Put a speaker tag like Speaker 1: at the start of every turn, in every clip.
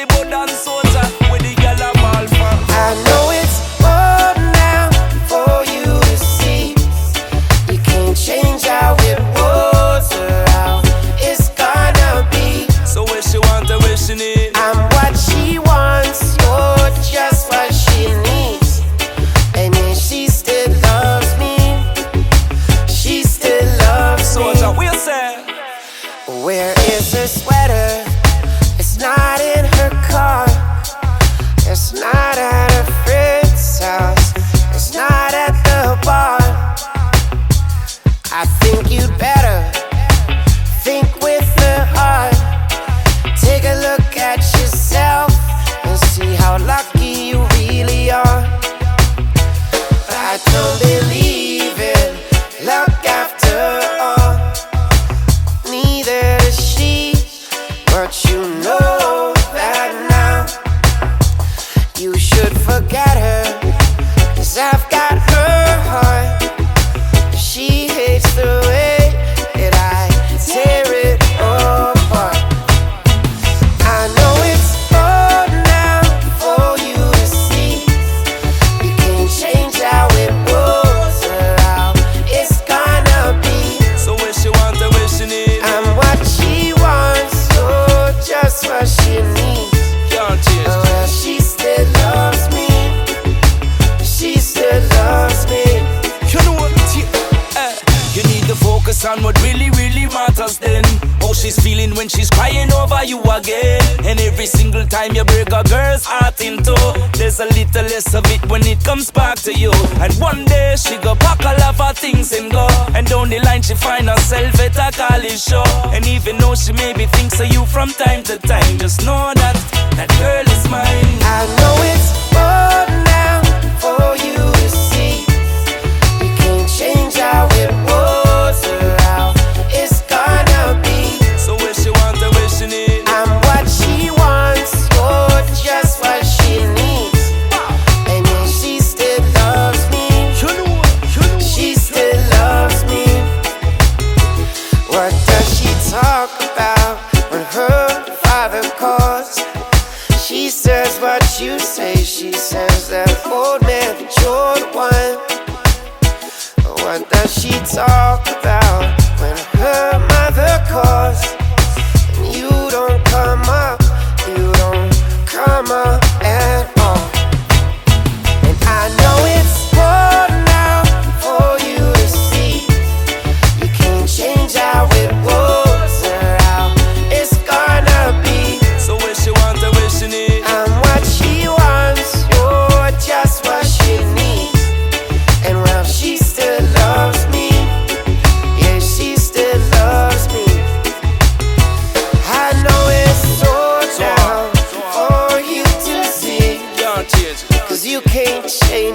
Speaker 1: the board and soda with the yellow ball.
Speaker 2: I know it's hard now for you to see. You can't change how it was or how it's gonna be.
Speaker 1: So where she want and where she need?
Speaker 2: I'm what she wants. You're just what she needs. And if she still loves me, she still loves so me. So what
Speaker 1: we say?
Speaker 2: Where is her sweater? I think you'd better.
Speaker 1: Really, really matters then. How she's feeling when she's crying over you again. And every single time you break a girl's heart in two, there's a little less of it when it comes back to you. And one day she go pack all of her things and go. And down the line she find herself at a college show. And even though she maybe thinks of you from time to time, just know that that girl is mine.
Speaker 2: I know it's talk about when her father calls? She says what you say. She says that old man, you're the one. What does she talk about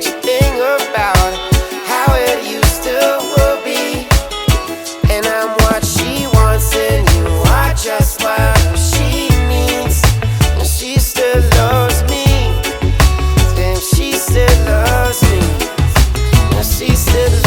Speaker 2: strange thing about how it used to be. And I'm what she wants, and you are just what she needs. And she still loves me. Damn, she still loves me. And she still